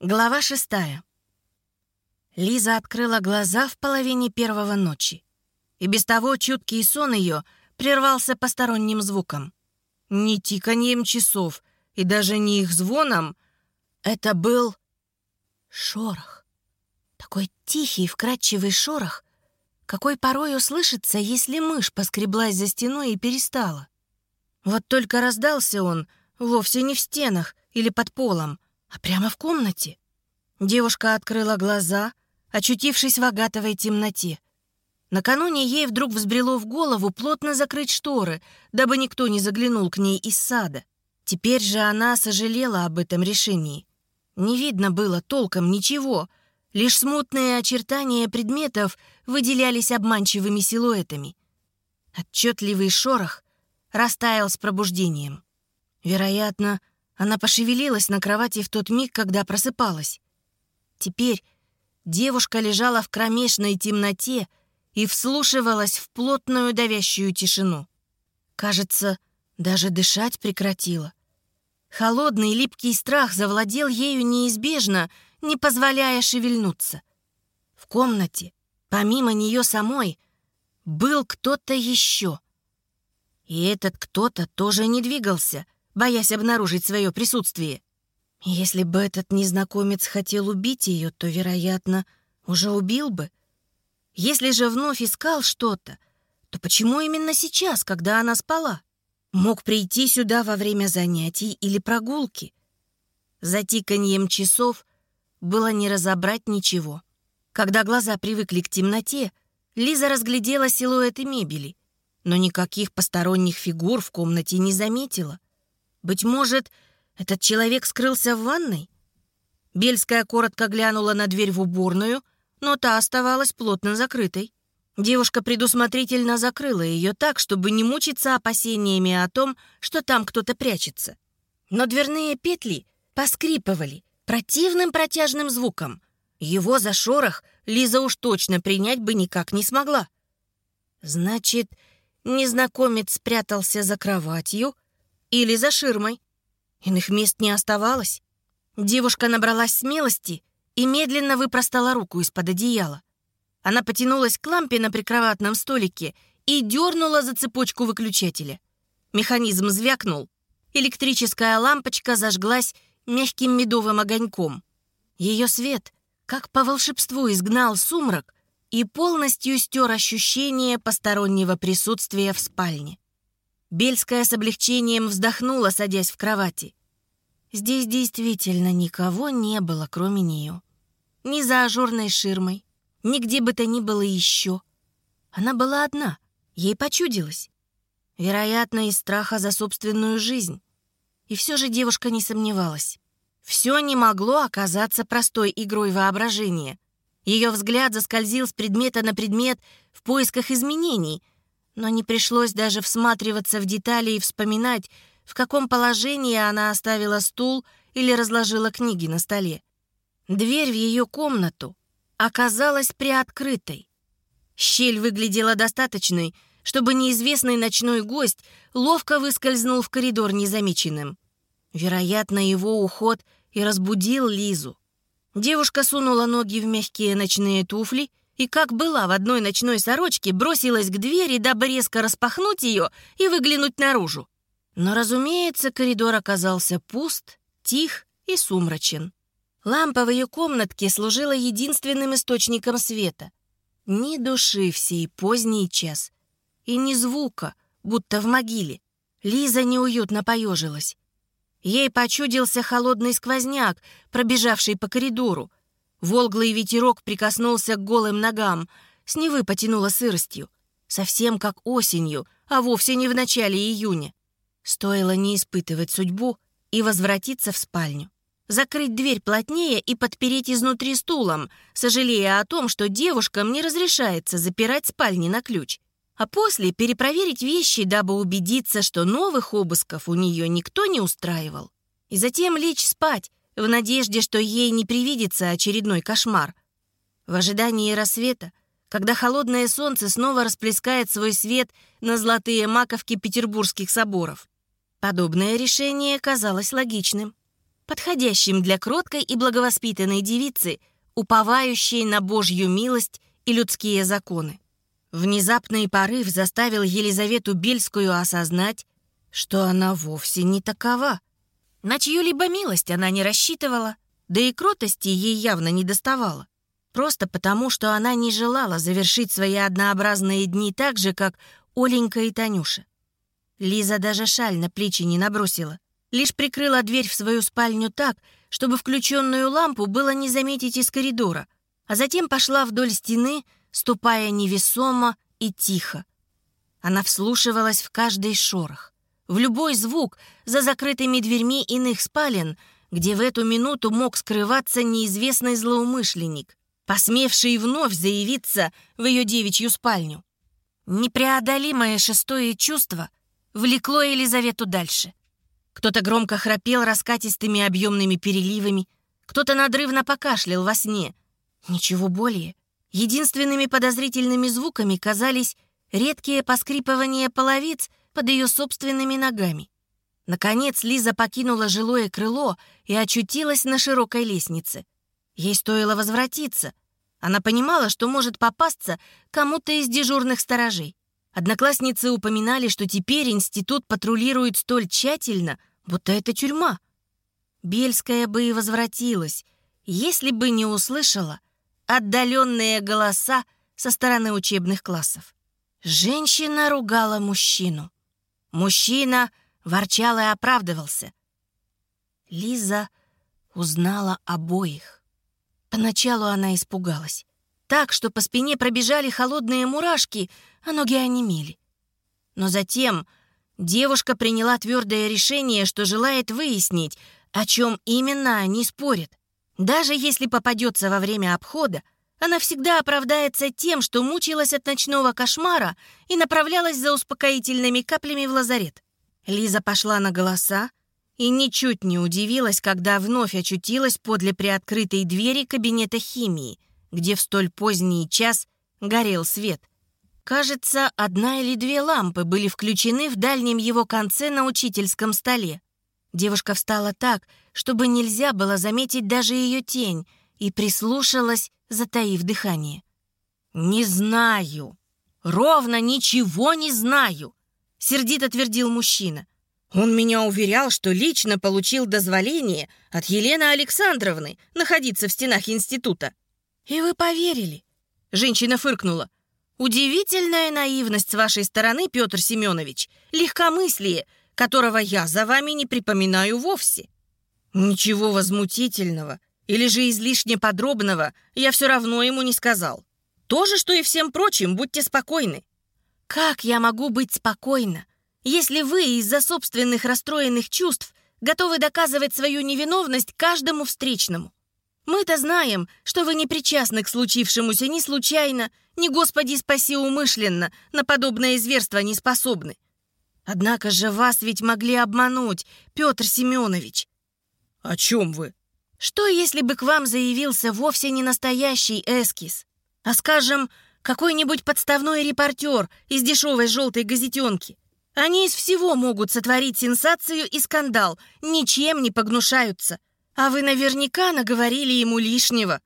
Глава шестая. Лиза открыла глаза в половине первого ночи. И без того чуткий сон ее прервался посторонним звуком. Не тиканьем часов и даже не их звоном. Это был шорох. Такой тихий, вкрадчивый шорох, какой порой услышится, если мышь поскреблась за стеной и перестала. Вот только раздался он вовсе не в стенах или под полом, а прямо в комнате. Девушка открыла глаза, очутившись в агатовой темноте. Накануне ей вдруг взбрело в голову плотно закрыть шторы, дабы никто не заглянул к ней из сада. Теперь же она сожалела об этом решении. Не видно было толком ничего, лишь смутные очертания предметов выделялись обманчивыми силуэтами. Отчетливый шорох растаял с пробуждением. Вероятно, она пошевелилась на кровати в тот миг, когда просыпалась. Теперь девушка лежала в кромешной темноте и вслушивалась в плотную давящую тишину. Кажется, даже дышать прекратила. Холодный липкий страх завладел ею неизбежно, не позволяя шевельнуться. В комнате, помимо нее самой, был кто-то еще. И этот кто-то тоже не двигался — боясь обнаружить свое присутствие. Если бы этот незнакомец хотел убить ее, то, вероятно, уже убил бы. Если же вновь искал что-то, то почему именно сейчас, когда она спала? Мог прийти сюда во время занятий или прогулки. За тиканьем часов было не разобрать ничего. Когда глаза привыкли к темноте, Лиза разглядела силуэты мебели, но никаких посторонних фигур в комнате не заметила. Быть может, этот человек скрылся в ванной? Бельская коротко глянула на дверь в уборную, но та оставалась плотно закрытой. Девушка предусмотрительно закрыла ее так, чтобы не мучиться опасениями о том, что там кто-то прячется. Но дверные петли поскрипывали противным протяжным звуком. Его за шорох Лиза уж точно принять бы никак не смогла. Значит, незнакомец спрятался за кроватью, или за ширмой. Иных мест не оставалось. Девушка набралась смелости и медленно выпростала руку из-под одеяла. Она потянулась к лампе на прикроватном столике и дернула за цепочку выключателя. Механизм звякнул. Электрическая лампочка зажглась мягким медовым огоньком. Ее свет, как по волшебству, изгнал сумрак и полностью стер ощущение постороннего присутствия в спальне. Бельская с облегчением вздохнула, садясь в кровати. Здесь действительно никого не было, кроме нее. Ни за ажурной ширмой, ни где бы то ни было еще. Она была одна, ей почудилось. Вероятно, из страха за собственную жизнь. И все же девушка не сомневалась. Все не могло оказаться простой игрой воображения. Ее взгляд заскользил с предмета на предмет в поисках изменений — но не пришлось даже всматриваться в детали и вспоминать, в каком положении она оставила стул или разложила книги на столе. Дверь в ее комнату оказалась приоткрытой. Щель выглядела достаточной, чтобы неизвестный ночной гость ловко выскользнул в коридор незамеченным. Вероятно, его уход и разбудил Лизу. Девушка сунула ноги в мягкие ночные туфли — и, как была в одной ночной сорочке, бросилась к двери, дабы резко распахнуть ее и выглянуть наружу. Но, разумеется, коридор оказался пуст, тих и сумрачен. Лампа в ее комнатке служила единственным источником света. Ни души в сей поздний час. И ни звука, будто в могиле. Лиза неуютно поежилась. Ей почудился холодный сквозняк, пробежавший по коридору. Волглый ветерок прикоснулся к голым ногам, с Невы потянуло сыростью. Совсем как осенью, а вовсе не в начале июня. Стоило не испытывать судьбу и возвратиться в спальню. Закрыть дверь плотнее и подпереть изнутри стулом, сожалея о том, что девушкам не разрешается запирать спальни на ключ. А после перепроверить вещи, дабы убедиться, что новых обысков у нее никто не устраивал. И затем лечь спать, в надежде, что ей не привидится очередной кошмар. В ожидании рассвета, когда холодное солнце снова расплескает свой свет на золотые маковки петербургских соборов. Подобное решение казалось логичным. подходящим для кроткой и благовоспитанной девицы, уповающей на Божью милость и людские законы. Внезапный порыв заставил Елизавету Бельскую осознать, что она вовсе не такова. На чью-либо милость она не рассчитывала, да и кротости ей явно не доставало. Просто потому, что она не желала завершить свои однообразные дни так же, как Оленька и Танюша. Лиза даже шаль на плечи не набросила. Лишь прикрыла дверь в свою спальню так, чтобы включенную лампу было не заметить из коридора, а затем пошла вдоль стены, ступая невесомо и тихо. Она вслушивалась в каждый шорох, в любой звук за закрытыми дверьми иных спален, где в эту минуту мог скрываться неизвестный злоумышленник, посмевший вновь заявиться в ее девичью спальню. Непреодолимое шестое чувство влекло Елизавету дальше. Кто-то громко храпел раскатистыми объемными переливами, кто-то надрывно покашлял во сне. Ничего более. Единственными подозрительными звуками казались редкие поскрипывания половиц под ее собственными ногами. Наконец Лиза покинула жилое крыло и очутилась на широкой лестнице. Ей стоило возвратиться. Она понимала, что может попасться кому-то из дежурных сторожей. Одноклассницы упоминали, что теперь институт патрулирует столь тщательно, будто это тюрьма. Бельская бы и возвратилась, если бы не услышала отдаленные голоса со стороны учебных классов. Женщина ругала мужчину. Мужчина ворчал и оправдывался. Лиза узнала обоих. Поначалу она испугалась. Так, что по спине пробежали холодные мурашки, а ноги онемели. Но затем девушка приняла твердое решение, что желает выяснить, о чем именно они спорят. Даже если попадется во время обхода, она всегда оправдается тем, что мучилась от ночного кошмара и направлялась за успокоительными каплями в лазарет. Лиза пошла на голоса, и ничуть не удивилась, когда вновь очутилась подле приоткрытой двери кабинета химии, где в столь поздний час горел свет. Кажется, одна или две лампы были включены в дальнем его конце на учительском столе. Девушка встала так, чтобы нельзя было заметить даже ее тень, и прислушалась, затаив дыхание. «Не знаю. Ровно ничего не знаю», — сердито твердил мужчина. Он меня уверял, что лично получил дозволение от Елены Александровны находиться в стенах института. И вы поверили? Женщина фыркнула. Удивительная наивность с вашей стороны, Петр Семенович, легкомыслие, которого я за вами не припоминаю вовсе. Ничего возмутительного или же излишне подробного я все равно ему не сказал. То же, что и всем прочим, будьте спокойны. Как я могу быть спокойна? если вы из-за собственных расстроенных чувств готовы доказывать свою невиновность каждому встречному. Мы-то знаем, что вы не причастны к случившемуся ни случайно, ни, Господи спаси, умышленно, на подобное зверство не способны. Однако же вас ведь могли обмануть, Петр Семенович. О чем вы? Что, если бы к вам заявился вовсе не настоящий эскиз, а, скажем, какой-нибудь подставной репортер из дешевой желтой газетенки? Они из всего могут сотворить сенсацию и скандал, ничем не погнушаются. А вы наверняка наговорили ему лишнего».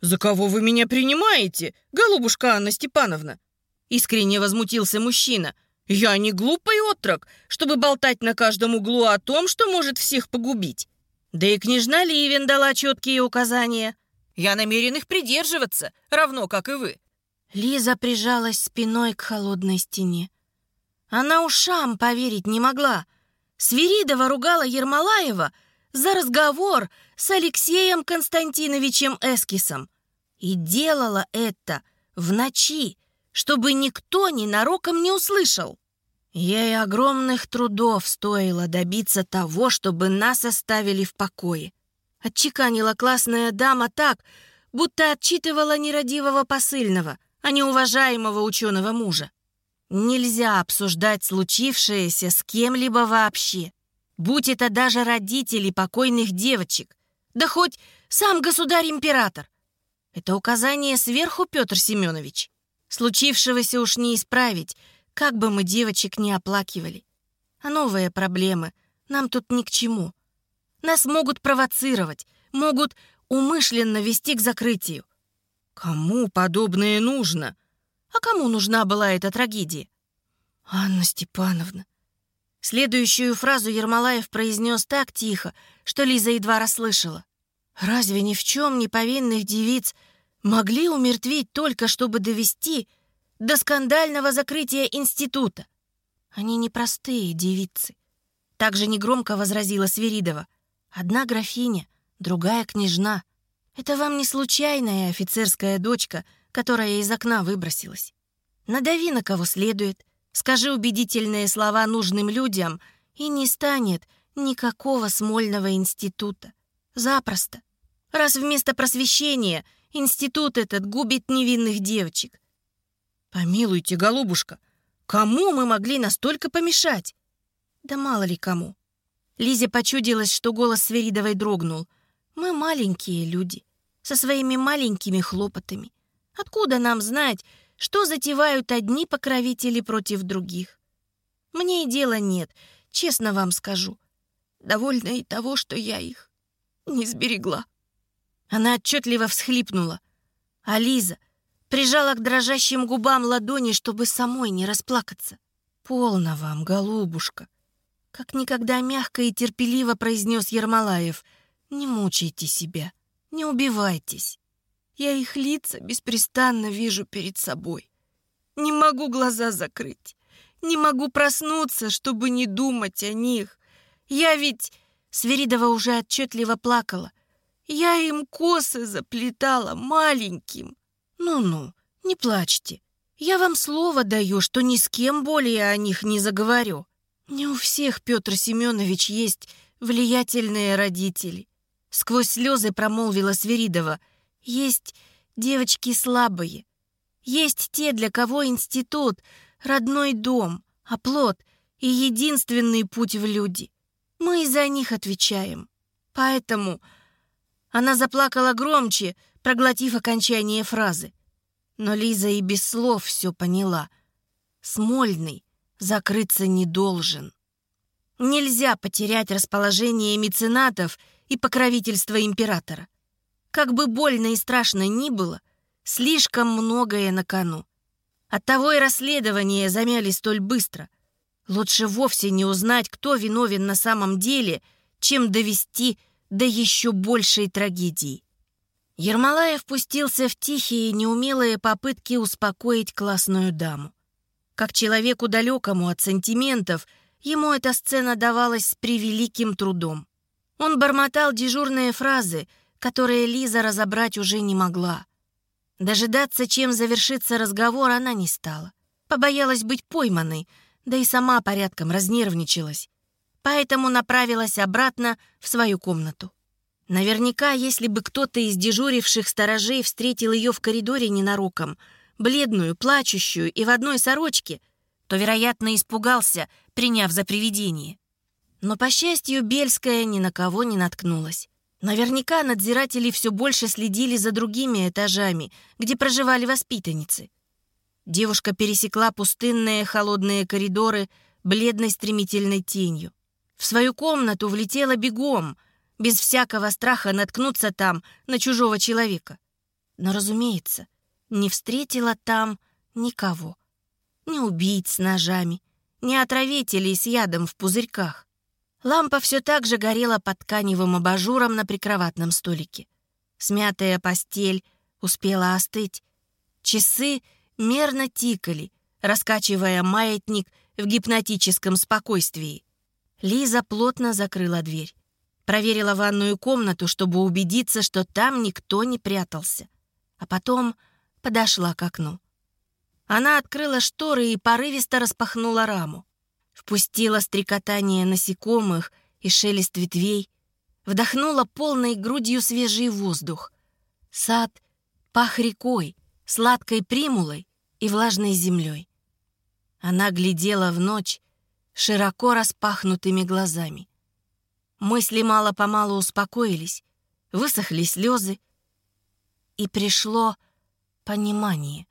«За кого вы меня принимаете, голубушка Анна Степановна?» Искренне возмутился мужчина. «Я не глупый отрок, чтобы болтать на каждом углу о том, что может всех погубить. Да и княжна Ливен дала четкие указания. Я намерен их придерживаться, равно как и вы». Лиза прижалась спиной к холодной стене. Она ушам поверить не могла. Свиридова ругала Ермолаева за разговор с Алексеем Константиновичем Эскисом. И делала это в ночи, чтобы никто ненароком не услышал. Ей огромных трудов стоило добиться того, чтобы нас оставили в покое. Отчеканила классная дама так, будто отчитывала нерадивого посыльного, а не уважаемого ученого мужа. Нельзя обсуждать случившееся с кем-либо вообще. Будь это даже родители покойных девочек. Да хоть сам государь-император. Это указание сверху, Петр Семенович. Случившегося уж не исправить, как бы мы девочек не оплакивали. А новые проблемы нам тут ни к чему. Нас могут провоцировать, могут умышленно вести к закрытию. Кому подобное нужно? А кому нужна была эта трагедия? Анна Степановна. Следующую фразу Ермолаев произнес так тихо, что Лиза едва расслышала. Разве ни в чем не повинных девиц могли умертвить только, чтобы довести до скандального закрытия института? Они непростые девицы. Также негромко возразила Свиридова. Одна графиня, другая княжна. Это вам не случайная офицерская дочка, которая из окна выбросилась. Надави на кого следует, скажи убедительные слова нужным людям, и не станет никакого Смольного института. Запросто. Раз вместо просвещения институт этот губит невинных девочек. Помилуйте, голубушка, кому мы могли настолько помешать? Да мало ли кому. Лизе почудилось, что голос Сверидовой дрогнул. Мы маленькие люди, со своими маленькими хлопотами. Откуда нам знать, что затевают одни покровители против других? Мне и дела нет, честно вам скажу. Довольно и того, что я их не сберегла. Она отчетливо всхлипнула. А Лиза прижала к дрожащим губам ладони, чтобы самой не расплакаться. «Полно вам, голубушка!» Как никогда мягко и терпеливо произнес Ермолаев. «Не мучайте себя, не убивайтесь. Я их лица беспрестанно вижу перед собой. Не могу глаза закрыть, не могу проснуться, чтобы не думать о них. Я ведь...» Сверидова уже отчетливо плакала. «Я им косы заплетала маленьким. Ну-ну, не плачьте. Я вам слово даю, что ни с кем более о них не заговорю. Не у всех, Петр Семенович, есть влиятельные родители. Сквозь слезы промолвила Сверидова. Есть девочки слабые. Есть те, для кого институт — родной дом, оплот и единственный путь в люди. Мы за них отвечаем. Поэтому она заплакала громче, проглотив окончание фразы. Но Лиза и без слов все поняла. Смольный закрыться не должен. Нельзя потерять расположение меценатов и покровительство императора. Как бы больно и страшно ни было, слишком многое на кону. Оттого и расследования замяли столь быстро. Лучше вовсе не узнать, кто виновен на самом деле, чем довести до еще большей трагедии. Ермолаев пустился в тихие, неумелые попытки успокоить классную даму. Как человеку далекому от сантиментов, ему эта сцена давалась с превеликим трудом. Он бормотал дежурные фразы, которые Лиза разобрать уже не могла. Дожидаться, чем завершится разговор, она не стала. Побоялась быть пойманной, да и сама порядком разнервничалась. Поэтому направилась обратно в свою комнату. Наверняка, если бы кто-то из дежуривших сторожей встретил ее в коридоре ненароком — бледную, плачущую и в одной сорочке, то, вероятно, испугался, приняв за привидение. Но, по счастью, Бельская ни на кого не наткнулась. Наверняка надзиратели все больше следили за другими этажами, где проживали воспитанницы. Девушка пересекла пустынные холодные коридоры бледной стремительной тенью. В свою комнату влетела бегом, без всякого страха наткнуться там на чужого человека. Но, разумеется, не встретила там никого. Ни убийц с ножами, ни отравителей с ядом в пузырьках. Лампа все так же горела под тканевым абажуром на прикроватном столике. Смятая постель успела остыть. Часы мерно тикали, раскачивая маятник в гипнотическом спокойствии. Лиза плотно закрыла дверь. Проверила ванную комнату, чтобы убедиться, что там никто не прятался. А потом подошла к окну. Она открыла шторы и порывисто распахнула раму. Впустила стрекотание насекомых и шелест ветвей, вдохнула полной грудью свежий воздух. Сад пах рекой, сладкой примулой и влажной землей. Она глядела в ночь широко распахнутыми глазами. Мысли мало-помалу успокоились, высохли слезы, и пришло понимание.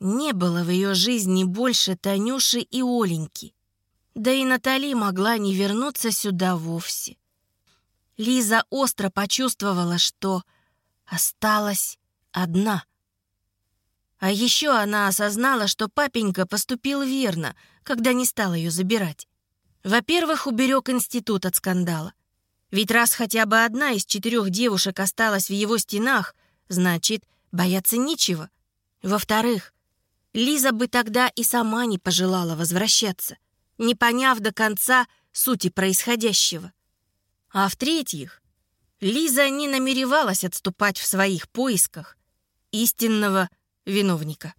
Не было в ее жизни больше Танюши и Оленьки. Да и Натали могла не вернуться сюда вовсе. Лиза остро почувствовала, что осталась одна. А еще она осознала, что папенька поступил верно, когда не стал ее забирать. Во-первых, уберег институт от скандала. Ведь раз хотя бы одна из четырех девушек осталась в его стенах, значит, бояться нечего. Во-вторых, Лиза бы тогда и сама не пожелала возвращаться, не поняв до конца сути происходящего. А в-третьих, Лиза не намеревалась отступать в своих поисках истинного виновника.